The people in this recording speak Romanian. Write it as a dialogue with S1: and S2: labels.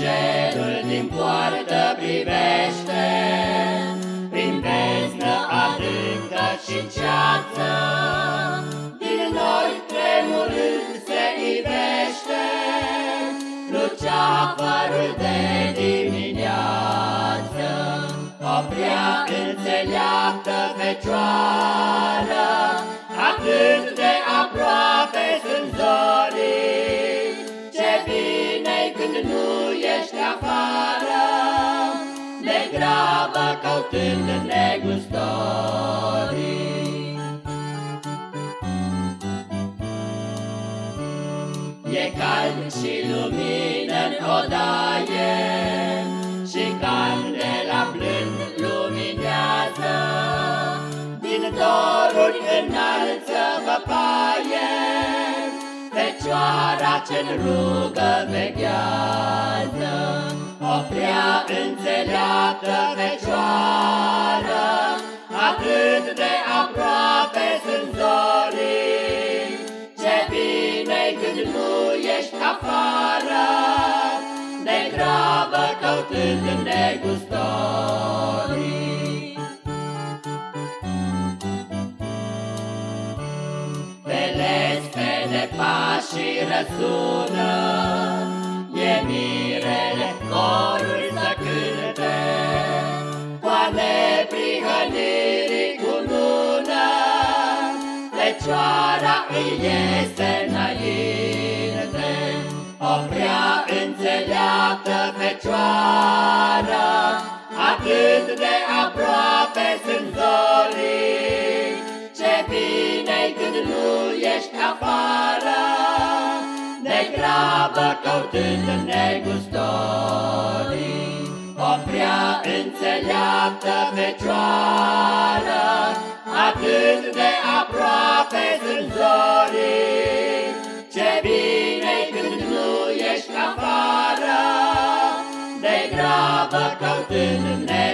S1: Îngerul din poartă privește, Prin beznă adâncă și ceață, Din noi tremurând se ivește, Luceafărul de dimineață, O prea înțeleaptă fecioară, Atât de aproape sunt zorii, Ce bine când nu ești afară, De grabă căutând negustorii. E cald și lumină în odaie, Și candela blând luminează, Din doruri înalță văpaie, Fecioara ce-n rugă veghează, O prea înțeleaptă fecioară, Atât de aproape sunt zorii, Ce bine când nu ești afară, De grabă căutând negustorii. Pe lespede pașii răsună, E mirele corul să cânte, Coane prihănirii cu nună, Fecioara îi iese înainte, O prea înțeleaptă fecioară, Atât de aproape sunt zorii, Ce bine când nu ești afară, De grabă căutând negustorii. O prea înțeleaptă fecioară, Atât de aproape sunt zorii, Ce bine când nu ești afară, De grabă căutând negustorii.